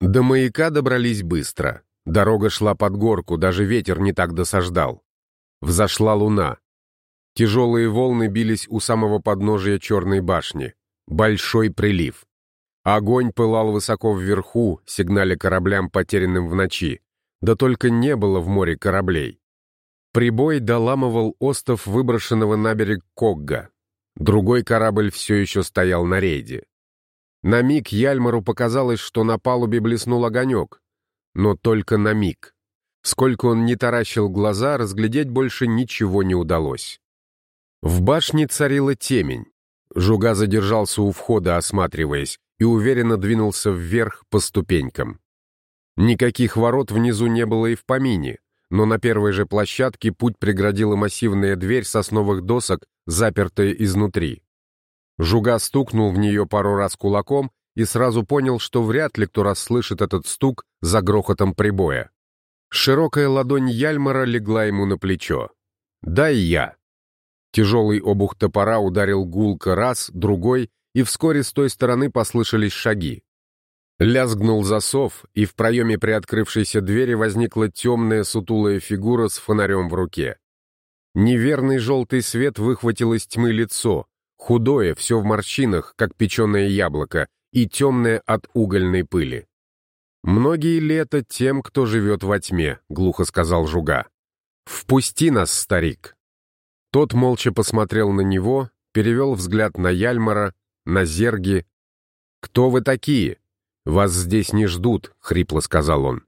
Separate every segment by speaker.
Speaker 1: До маяка добрались быстро. Дорога шла под горку, даже ветер не так досаждал. Взошла луна. Тяжелые волны бились у самого подножия черной башни. Большой прилив. Огонь пылал высоко вверху, сигналя кораблям, потерянным в ночи. Да только не было в море кораблей. Прибой доламывал остов выброшенного на берег Когга. Другой корабль все еще стоял на рейде. На миг Яльмару показалось, что на палубе блеснул огонек. Но только на миг. Сколько он не таращил глаза, разглядеть больше ничего не удалось. В башне царила темень. Жуга задержался у входа, осматриваясь, и уверенно двинулся вверх по ступенькам. Никаких ворот внизу не было и в помине, но на первой же площадке путь преградила массивная дверь сосновых досок, запертая изнутри. Жуга стукнул в нее пару раз кулаком и сразу понял, что вряд ли кто расслышит этот стук за грохотом прибоя. Широкая ладонь Яльмара легла ему на плечо. «Дай я». Тяжелый обух топора ударил гулко раз, другой, и вскоре с той стороны послышались шаги. Лязгнул засов, и в проеме приоткрывшейся двери возникла темная сутулая фигура с фонарем в руке. Неверный желтый свет выхватил из тьмы лицо, худое, все в морщинах, как печеное яблоко, и темное от угольной пыли. «Многие лета тем, кто живет во тьме», — глухо сказал Жуга. «Впусти нас, старик». Тот молча посмотрел на него, перевел взгляд на Яльмара, на Зерги. «Кто вы такие?» «Вас здесь не ждут», — хрипло сказал он.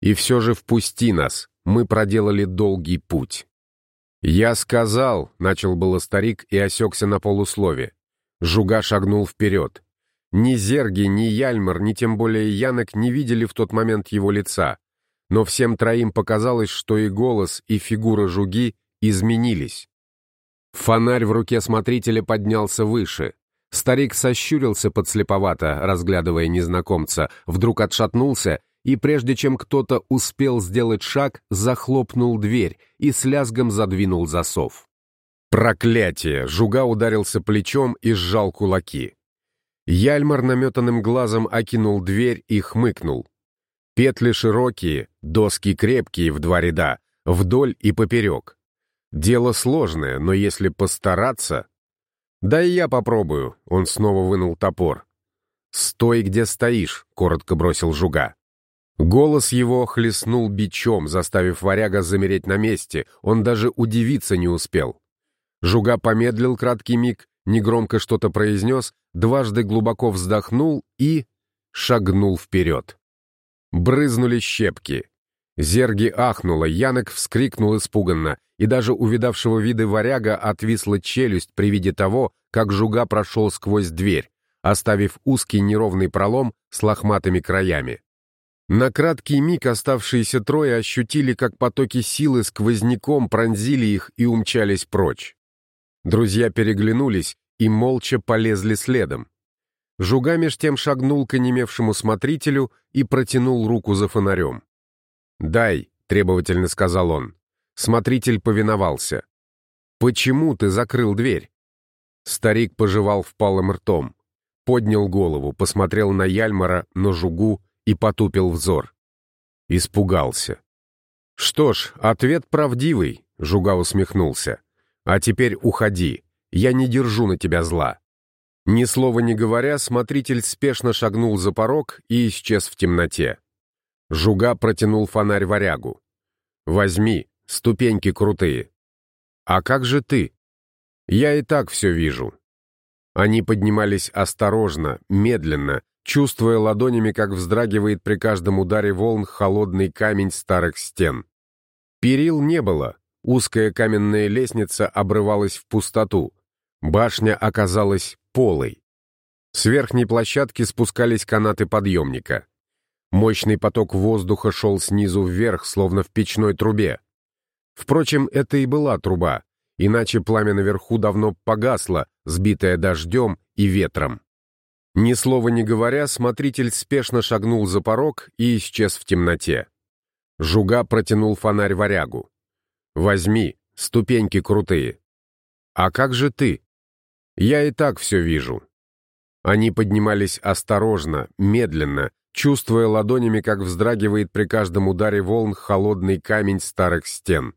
Speaker 1: «И все же впусти нас, мы проделали долгий путь». «Я сказал», — начал было старик и осекся на полуслове. Жуга шагнул вперед. Ни Зерги, ни Яльмар, ни тем более Янок не видели в тот момент его лица, но всем троим показалось, что и голос, и фигура Жуги изменились. Фонарь в руке смотрителя поднялся выше. Старик сощурился подслеповато, разглядывая незнакомца, вдруг отшатнулся и, прежде чем кто-то успел сделать шаг, захлопнул дверь и с лязгом задвинул засов. Проклятие! Жуга ударился плечом и сжал кулаки. Яльмар наметанным глазом окинул дверь и хмыкнул. Петли широкие, доски крепкие в два ряда, вдоль и поперек. Дело сложное, но если постараться... «Да и я попробую», — он снова вынул топор. «Стой, где стоишь», — коротко бросил Жуга. Голос его хлестнул бичом, заставив варяга замереть на месте, он даже удивиться не успел. Жуга помедлил краткий миг, негромко что-то произнес, дважды глубоко вздохнул и... шагнул вперед. Брызнули щепки. Зерги ахнула, Янок вскрикнул испуганно, и даже у видавшего виды варяга отвисла челюсть при виде того, как жуга прошел сквозь дверь, оставив узкий неровный пролом с лохматыми краями. На краткий миг оставшиеся трое ощутили, как потоки силы сквозняком пронзили их и умчались прочь. Друзья переглянулись и молча полезли следом. Жуга меж тем шагнул к онемевшему смотрителю и протянул руку за фонарем. «Дай», — требовательно сказал он. Смотритель повиновался. «Почему ты закрыл дверь?» Старик пожевал впалым ртом, поднял голову, посмотрел на Яльмара, на жугу и потупил взор. Испугался. «Что ж, ответ правдивый», — жуга усмехнулся. «А теперь уходи, я не держу на тебя зла». Ни слова не говоря, смотритель спешно шагнул за порог и исчез в темноте. Жуга протянул фонарь варягу. «Возьми, Ступеньки крутые. А как же ты? Я и так все вижу. Они поднимались осторожно, медленно, чувствуя ладонями, как вздрагивает при каждом ударе волн холодный камень старых стен. Перил не было, узкая каменная лестница обрывалась в пустоту. Башня оказалась полой. С верхней площадки спускались канаты подъемника. Мощный поток воздуха шел снизу вверх, словно в печной трубе. Впрочем, это и была труба, иначе пламя наверху давно погасло, сбитое дождем и ветром. Ни слова не говоря, смотритель спешно шагнул за порог и исчез в темноте. Жуга протянул фонарь варягу. «Возьми, ступеньки крутые». «А как же ты?» «Я и так все вижу». Они поднимались осторожно, медленно, чувствуя ладонями, как вздрагивает при каждом ударе волн холодный камень старых стен.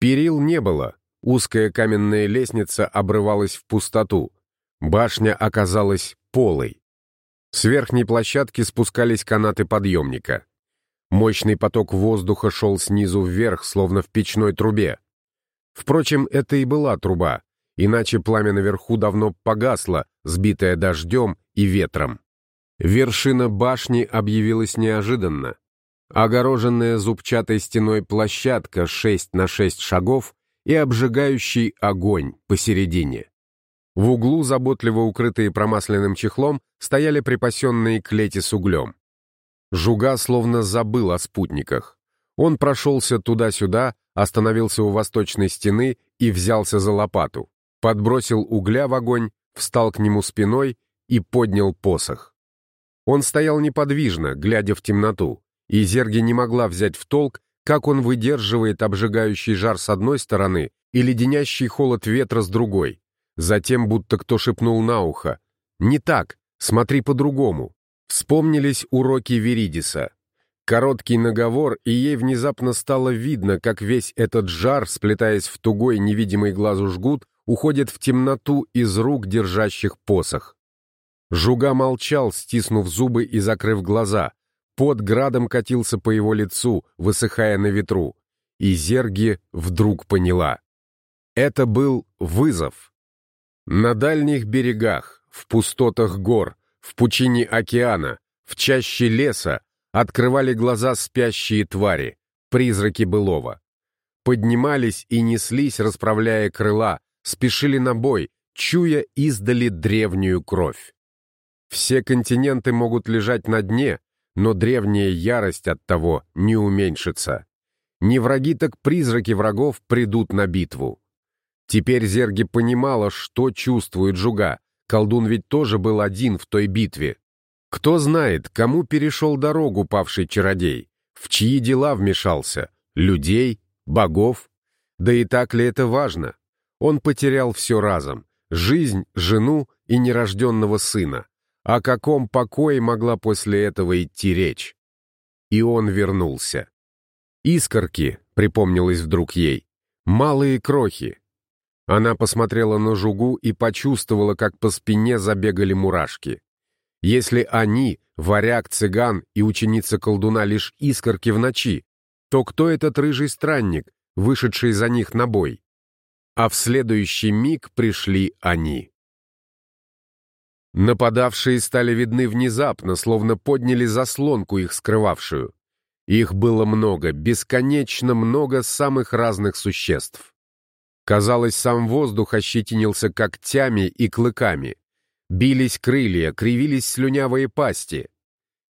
Speaker 1: Перил не было, узкая каменная лестница обрывалась в пустоту, башня оказалась полой. С верхней площадки спускались канаты подъемника. Мощный поток воздуха шел снизу вверх, словно в печной трубе. Впрочем, это и была труба, иначе пламя наверху давно погасло, сбитое дождем и ветром. Вершина башни объявилась неожиданно. Огороженная зубчатой стеной площадка 6 на 6 шагов и обжигающий огонь посередине. В углу, заботливо укрытые промасленным чехлом, стояли припасенные клети с углем. Жуга словно забыл о спутниках. Он прошелся туда-сюда, остановился у восточной стены и взялся за лопату, подбросил угля в огонь, встал к нему спиной и поднял посох. Он стоял неподвижно, глядя в темноту, и Зерги не могла взять в толк, как он выдерживает обжигающий жар с одной стороны и леденящий холод ветра с другой. Затем будто кто шепнул на ухо. «Не так, смотри по-другому». Вспомнились уроки Веридиса. Короткий наговор, и ей внезапно стало видно, как весь этот жар, сплетаясь в тугой невидимый глазу жгут, уходит в темноту из рук, держащих посох. Жуга молчал, стиснув зубы и закрыв глаза. Под градом катился по его лицу, высыхая на ветру. И Зерги вдруг поняла. Это был вызов. На дальних берегах, в пустотах гор, в пучине океана, в чаще леса открывали глаза спящие твари, призраки былого. Поднимались и неслись, расправляя крыла, спешили на бой, чуя издали древнюю кровь. Все континенты могут лежать на дне, но древняя ярость от того не уменьшится. Не враги, так призраки врагов придут на битву. Теперь Зерги понимала, что чувствует Жуга, Колдун ведь тоже был один в той битве. Кто знает, кому перешел дорогу павший чародей, в чьи дела вмешался, людей, богов. Да и так ли это важно? Он потерял все разом, жизнь, жену и нерожденного сына. О каком покое могла после этого идти речь? И он вернулся. «Искорки», — припомнилось вдруг ей, — «малые крохи, она посмотрела на жугу и почувствовала, как по спине забегали мурашки. Если они, варяг, цыган и ученица колдуна лишь искорки в ночи, то кто этот рыжий странник, вышедший за них на бой? А в следующий миг пришли они. Нападавшие стали видны внезапно, словно подняли заслонку их скрывавшую. Их было много, бесконечно много самых разных существ. Казалось, сам воздух ощетинился когтями и клыками. Бились крылья, кривились слюнявые пасти.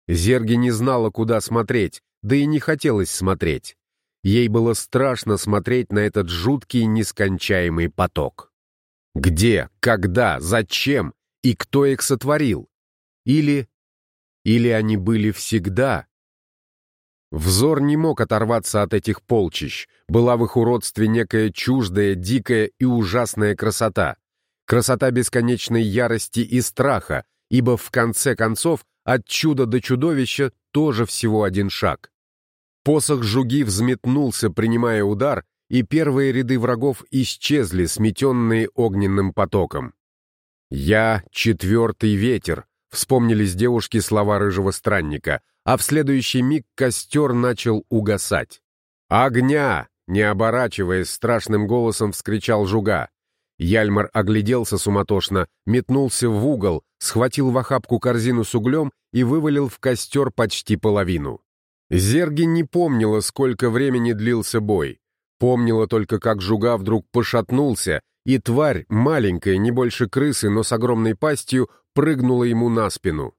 Speaker 1: Зерги не знала, куда смотреть, да и не хотелось смотреть. Ей было страшно смотреть на этот жуткий нескончаемый поток. Где, когда, зачем и кто их сотворил? Или... Или они были всегда, Взор не мог оторваться от этих полчищ. Была в их уродстве некая чуждая, дикая и ужасная красота. Красота бесконечной ярости и страха, ибо в конце концов от чуда до чудовища тоже всего один шаг. Посох жуги взметнулся, принимая удар, и первые ряды врагов исчезли, сметенные огненным потоком. «Я — четвертый ветер», — вспомнились девушки слова рыжего странника — а в следующий миг костер начал угасать. «Огня!» — не оборачиваясь, страшным голосом вскричал Жуга. Яльмар огляделся суматошно, метнулся в угол, схватил в охапку корзину с углем и вывалил в костер почти половину. Зерги не помнила, сколько времени длился бой. Помнила только, как Жуга вдруг пошатнулся, и тварь, маленькая, не больше крысы, но с огромной пастью, прыгнула ему на спину.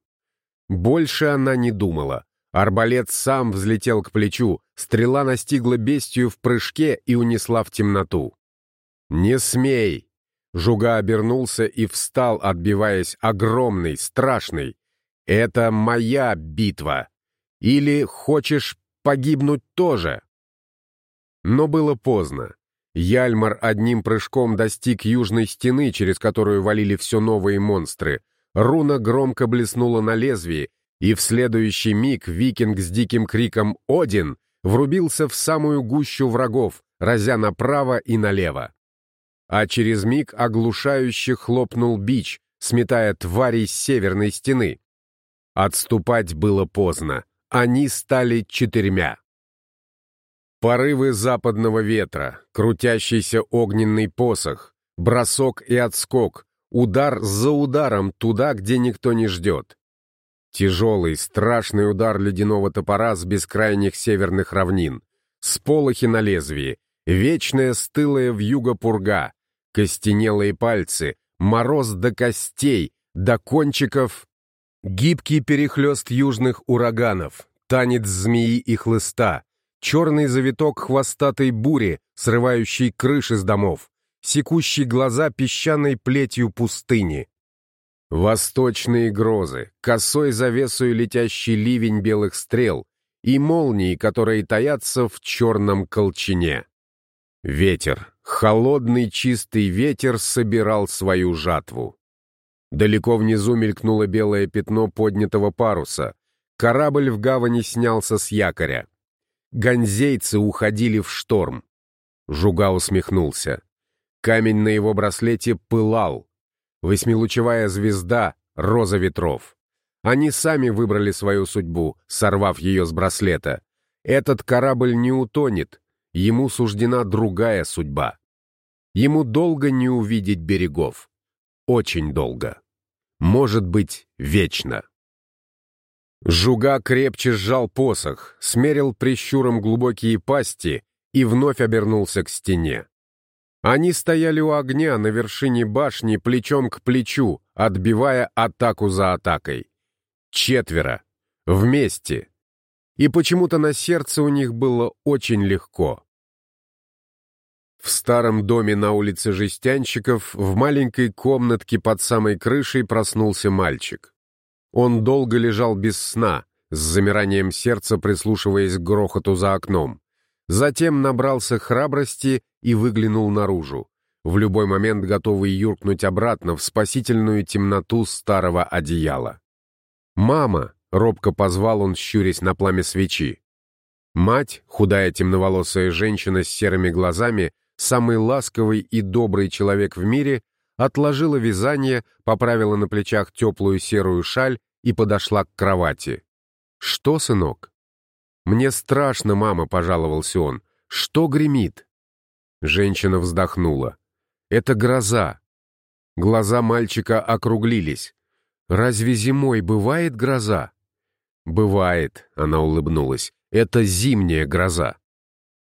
Speaker 1: Больше она не думала. Арбалет сам взлетел к плечу, стрела настигла бестию в прыжке и унесла в темноту. «Не смей!» Жуга обернулся и встал, отбиваясь, огромный, страшный. «Это моя битва! Или хочешь погибнуть тоже?» Но было поздно. Яльмар одним прыжком достиг южной стены, через которую валили все новые монстры — Руна громко блеснула на лезвии, И в следующий миг викинг с диким криком «Один!» врубился в самую гущу врагов, разя направо и налево. А через миг оглушающе хлопнул бич, сметая тварей с северной стены. Отступать было поздно. Они стали четырьмя. Порывы западного ветра, крутящийся огненный посох, бросок и отскок, удар за ударом туда, где никто не ждет. Тяжелый, страшный удар ледяного топора с бескрайних северных равнин, сполохи на лезвии, вечная стылая вьюга пурга, костенелые пальцы, мороз до костей, до кончиков, гибкий перехлест южных ураганов, танец змеи и хлыста, черный завиток хвостатой бури, срывающий крыши с домов, секущий глаза песчаной плетью пустыни, Восточные грозы, косой завесой летящий ливень белых стрел и молнии, которые таятся в черном колчине. Ветер, холодный чистый ветер собирал свою жатву. Далеко внизу мелькнуло белое пятно поднятого паруса. Корабль в гавани снялся с якоря. Гонзейцы уходили в шторм. Жуга усмехнулся. Камень на его браслете пылал, Восьмилучевая звезда — роза ветров. Они сами выбрали свою судьбу, сорвав ее с браслета. Этот корабль не утонет, ему суждена другая судьба. Ему долго не увидеть берегов. Очень долго. Может быть, вечно. Жуга крепче сжал посох, смерил прищуром глубокие пасти и вновь обернулся к стене. Они стояли у огня на вершине башни плечом к плечу, отбивая атаку за атакой. Четверо. Вместе. И почему-то на сердце у них было очень легко. В старом доме на улице Жестянщиков в маленькой комнатке под самой крышей проснулся мальчик. Он долго лежал без сна, с замиранием сердца прислушиваясь к грохоту за окном. Затем набрался храбрости и выглянул наружу, в любой момент готовый юркнуть обратно в спасительную темноту старого одеяла. «Мама!» — робко позвал он, щурясь на пламя свечи. Мать, худая темноволосая женщина с серыми глазами, самый ласковый и добрый человек в мире, отложила вязание, поправила на плечах теплую серую шаль и подошла к кровати. «Что, сынок?» «Мне страшно, мама», — пожаловался он. «Что гремит?» Женщина вздохнула. «Это гроза». Глаза мальчика округлились. «Разве зимой бывает гроза?» «Бывает», — она улыбнулась. «Это зимняя гроза».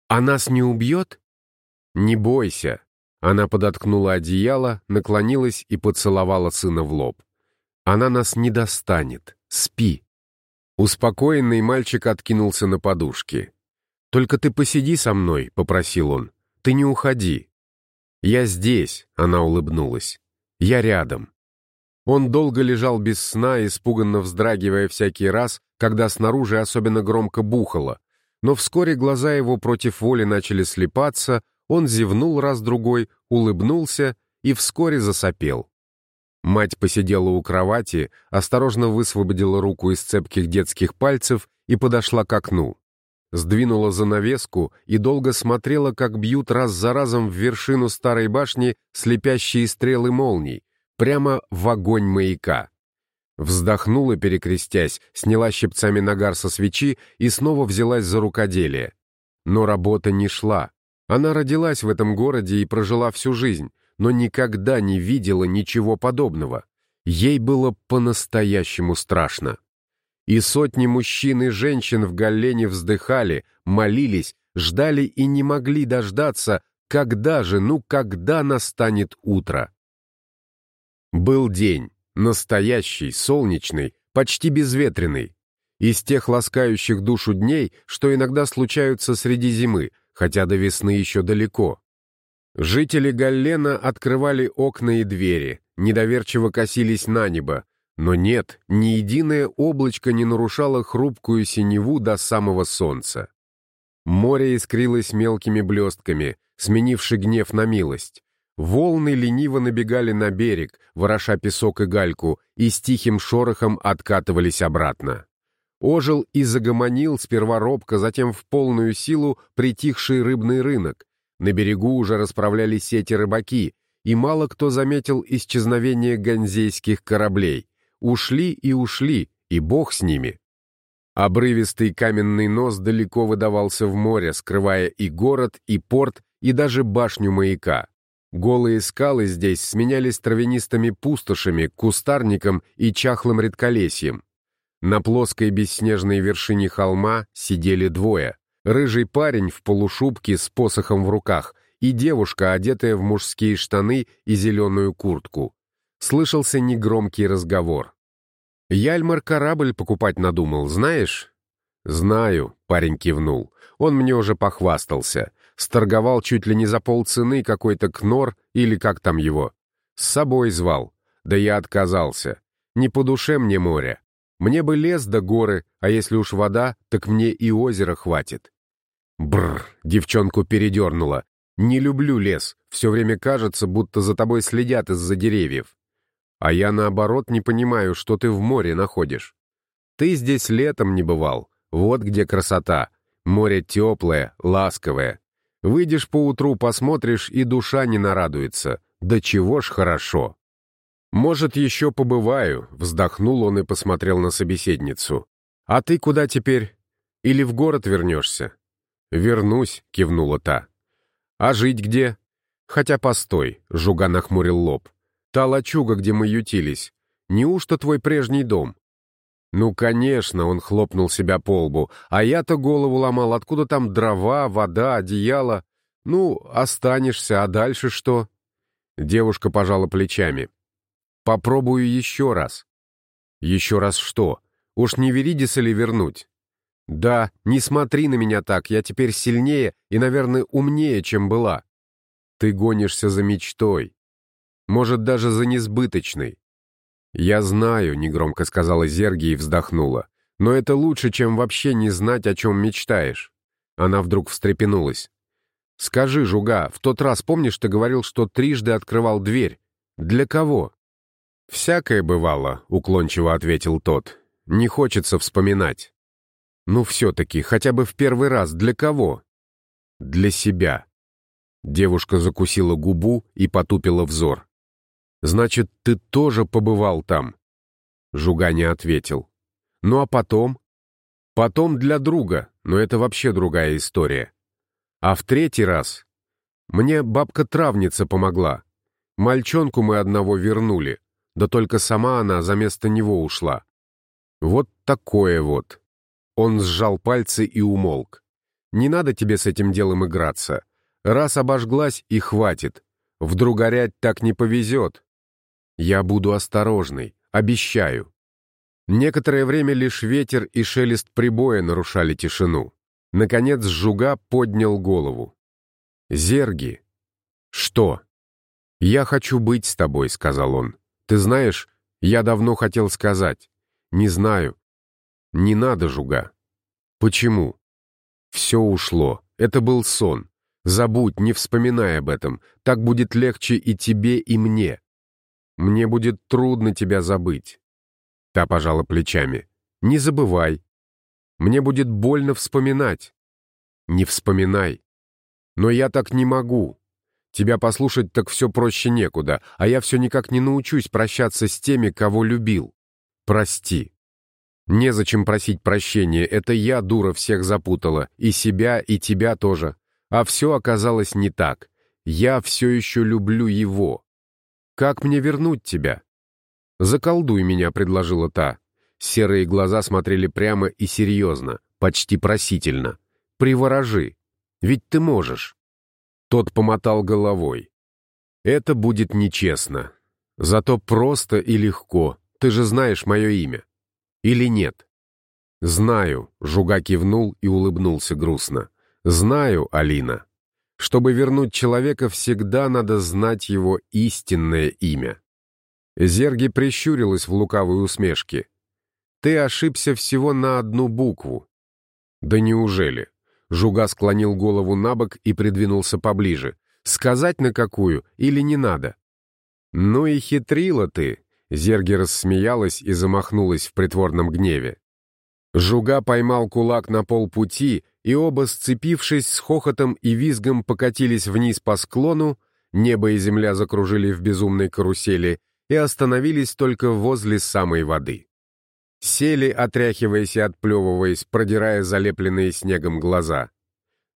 Speaker 1: «А нас не убьет?» «Не бойся». Она подоткнула одеяло, наклонилась и поцеловала сына в лоб. «Она нас не достанет. Спи». Успокоенный мальчик откинулся на подушке. «Только ты посиди со мной», — попросил он. «Ты не уходи». «Я здесь», — она улыбнулась. «Я рядом». Он долго лежал без сна, испуганно вздрагивая всякий раз, когда снаружи особенно громко бухало. Но вскоре глаза его против воли начали слепаться, он зевнул раз-другой, улыбнулся и вскоре засопел. Мать посидела у кровати, осторожно высвободила руку из цепких детских пальцев и подошла к окну. Сдвинула занавеску и долго смотрела, как бьют раз за разом в вершину старой башни слепящие стрелы молний, прямо в огонь маяка. Вздохнула, перекрестясь, сняла щипцами нагар со свечи и снова взялась за рукоделие. Но работа не шла. Она родилась в этом городе и прожила всю жизнь, но никогда не видела ничего подобного. Ей было по-настоящему страшно. И сотни мужчин и женщин в Галлене вздыхали, молились, ждали и не могли дождаться, когда же, ну когда настанет утро. Был день, настоящий, солнечный, почти безветренный, из тех ласкающих душу дней, что иногда случаются среди зимы, хотя до весны еще далеко. Жители Галлена открывали окна и двери, недоверчиво косились на небо, но нет, ни единое облачко не нарушало хрупкую синеву до самого солнца. Море искрилось мелкими блестками, сменивши гнев на милость. Волны лениво набегали на берег, вороша песок и гальку, и с тихим шорохом откатывались обратно. Ожил и загомонил сперва робко, затем в полную силу притихший рыбный рынок. На берегу уже расправляли сети рыбаки, и мало кто заметил исчезновение ганзейских кораблей. Ушли и ушли, и бог с ними. Обрывистый каменный нос далеко выдавался в море, скрывая и город, и порт, и даже башню маяка. Голые скалы здесь сменялись травянистыми пустошами, кустарником и чахлым редколесьем. На плоской бесснежной вершине холма сидели двое. Рыжий парень в полушубке с посохом в руках и девушка, одетая в мужские штаны и зеленую куртку. Слышался негромкий разговор. «Яльмар корабль покупать надумал, знаешь?» «Знаю», — парень кивнул. «Он мне уже похвастался. Сторговал чуть ли не за полцены какой-то кнор или как там его. С собой звал. Да я отказался. Не по душе мне море. Мне бы лес да горы, а если уж вода, так мне и озера хватит». Бррр, девчонку передернула. «Не люблю лес. Все время кажется, будто за тобой следят из-за деревьев. А я, наоборот, не понимаю, что ты в море находишь. Ты здесь летом не бывал. Вот где красота. Море теплое, ласковое. Выйдешь поутру, посмотришь, и душа не нарадуется. Да чего ж хорошо. «Может, еще побываю», — вздохнул он и посмотрел на собеседницу. «А ты куда теперь? Или в город вернешься?» «Вернусь», — кивнула та. «А жить где?» «Хотя постой», — Жуга нахмурил лоб. Та лачуга, где мы ютились. Неужто твой прежний дом?» «Ну, конечно», — он хлопнул себя по лбу. «А я-то голову ломал, откуда там дрова, вода, одеяло? Ну, останешься, а дальше что?» Девушка пожала плечами. «Попробую еще раз». «Еще раз что? Уж не Веридиса ли вернуть?» «Да, не смотри на меня так, я теперь сильнее и, наверное, умнее, чем была». «Ты гонишься за мечтой может, даже за несбыточный. «Я знаю», — негромко сказала Зерги и вздохнула, «но это лучше, чем вообще не знать, о чем мечтаешь». Она вдруг встрепенулась. «Скажи, Жуга, в тот раз, помнишь, ты говорил, что трижды открывал дверь? Для кого?» «Всякое бывало», — уклончиво ответил тот. «Не хочется вспоминать». «Ну все-таки, хотя бы в первый раз, для кого?» «Для себя». Девушка закусила губу и потупила взор. Значит, ты тоже побывал там?» Жуга не ответил. «Ну а потом?» «Потом для друга, но это вообще другая история. А в третий раз мне бабка-травница помогла. Мальчонку мы одного вернули, да только сама она за место него ушла. Вот такое вот». Он сжал пальцы и умолк. «Не надо тебе с этим делом играться. Раз обожглась и хватит. Вдруг горять так не повезет. Я буду осторожный, обещаю. Некоторое время лишь ветер и шелест прибоя нарушали тишину. Наконец Жуга поднял голову. «Зерги!» «Что?» «Я хочу быть с тобой», — сказал он. «Ты знаешь, я давно хотел сказать. Не знаю. Не надо, Жуга». «Почему?» «Все ушло. Это был сон. Забудь, не вспоминай об этом. Так будет легче и тебе, и мне. Мне будет трудно тебя забыть». Та пожала плечами. «Не забывай. Мне будет больно вспоминать». «Не вспоминай. Но я так не могу. Тебя послушать так все проще некуда, а я все никак не научусь прощаться с теми, кого любил. Прости». Незачем просить прощения, это я, дура, всех запутала, и себя, и тебя тоже. А все оказалось не так. Я все еще люблю его. «Как мне вернуть тебя?» «Заколдуй меня», — предложила та. Серые глаза смотрели прямо и серьезно, почти просительно. «Приворожи, ведь ты можешь». Тот помотал головой. «Это будет нечестно. Зато просто и легко. Ты же знаешь мое имя. Или нет?» «Знаю», — Жуга кивнул и улыбнулся грустно. «Знаю, Алина». Чтобы вернуть человека, всегда надо знать его истинное имя. Зерги прищурилась в лукавой усмешке. «Ты ошибся всего на одну букву». «Да неужели?» Жуга склонил голову на бок и придвинулся поближе. «Сказать на какую или не надо?» «Ну и хитрила ты!» Зерги рассмеялась и замахнулась в притворном гневе. Жуга поймал кулак на полпути, и оба, сцепившись с хохотом и визгом, покатились вниз по склону, небо и земля закружили в безумной карусели и остановились только возле самой воды. Сели, отряхиваясь и отплевываясь, продирая залепленные снегом глаза.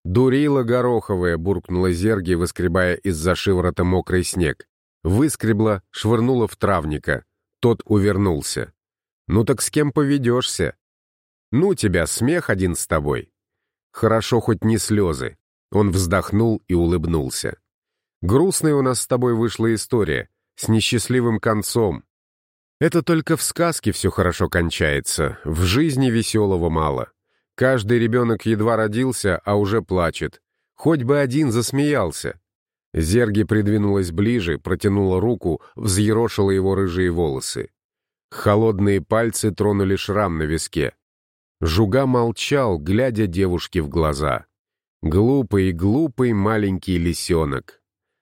Speaker 1: «Дурила гороховая!» — буркнула Зерги, выскребая из-за шиворота мокрый снег. Выскребла, швырнула в травника. Тот увернулся. «Ну так с кем поведешься?» «Ну тебя, смех один с тобой». «Хорошо, хоть не слезы». Он вздохнул и улыбнулся. «Грустная у нас с тобой вышла история, с несчастливым концом. Это только в сказке все хорошо кончается, в жизни веселого мало. Каждый ребенок едва родился, а уже плачет. Хоть бы один засмеялся. Зерги придвинулась ближе, протянула руку, взъерошила его рыжие волосы. Холодные пальцы тронули шрам на виске. Жуга молчал, глядя девушке в глаза. Глупый, глупый маленький лисенок.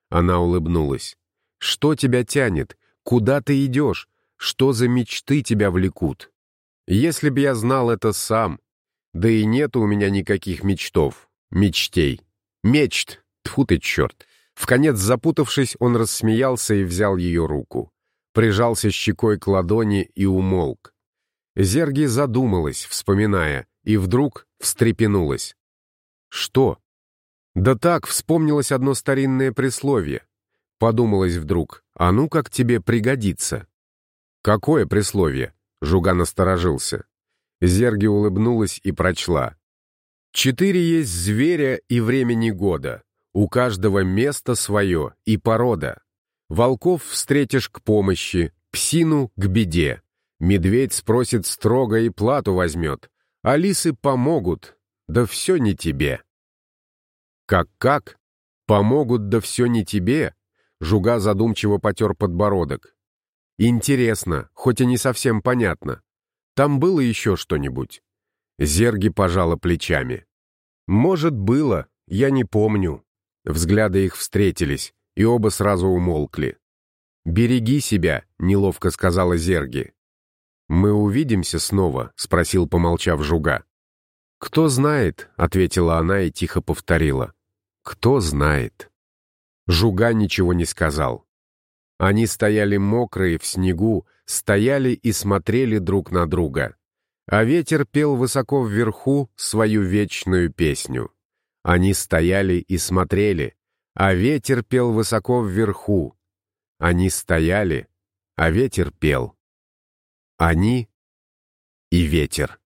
Speaker 1: Она улыбнулась. «Что тебя тянет? Куда ты идешь? Что за мечты тебя влекут? Если б я знал это сам. Да и нет у меня никаких мечтов, мечтей. Мечт! Тьфу ты, черт! В конец запутавшись, он рассмеялся и взял ее руку. Прижался щекой к ладони и умолк. Зерги задумалась, вспоминая, и вдруг встрепенулась. «Что?» «Да так, вспомнилось одно старинное присловие. Подумалось вдруг, а ну как тебе пригодится?» «Какое присловие?» — Жуга насторожился. Зерги улыбнулась и прочла. «Четыре есть зверя и времени года. У каждого место свое и порода. Волков встретишь к помощи, псину — к беде. Медведь спросит строго и плату возьмет. А лисы помогут, да все не тебе». «Как-как? Помогут, да все не тебе?» Жуга задумчиво потер подбородок. «Интересно, хоть и не совсем понятно. Там было еще что-нибудь?» Зерги пожала плечами. «Может, было, я не помню». Взгляды их встретились, и оба сразу умолкли. «Береги себя», — неловко сказала Зерги. «Мы увидимся снова?» — спросил, помолчав Жуга. «Кто знает», — ответила она и тихо повторила. «Кто знает». Жуга ничего не сказал. Они стояли мокрые в снегу, стояли и смотрели друг на друга. А ветер пел высоко вверху свою вечную песню. Они стояли и смотрели, а ветер пел высоко вверху. Они стояли, а ветер пел. Они и ветер.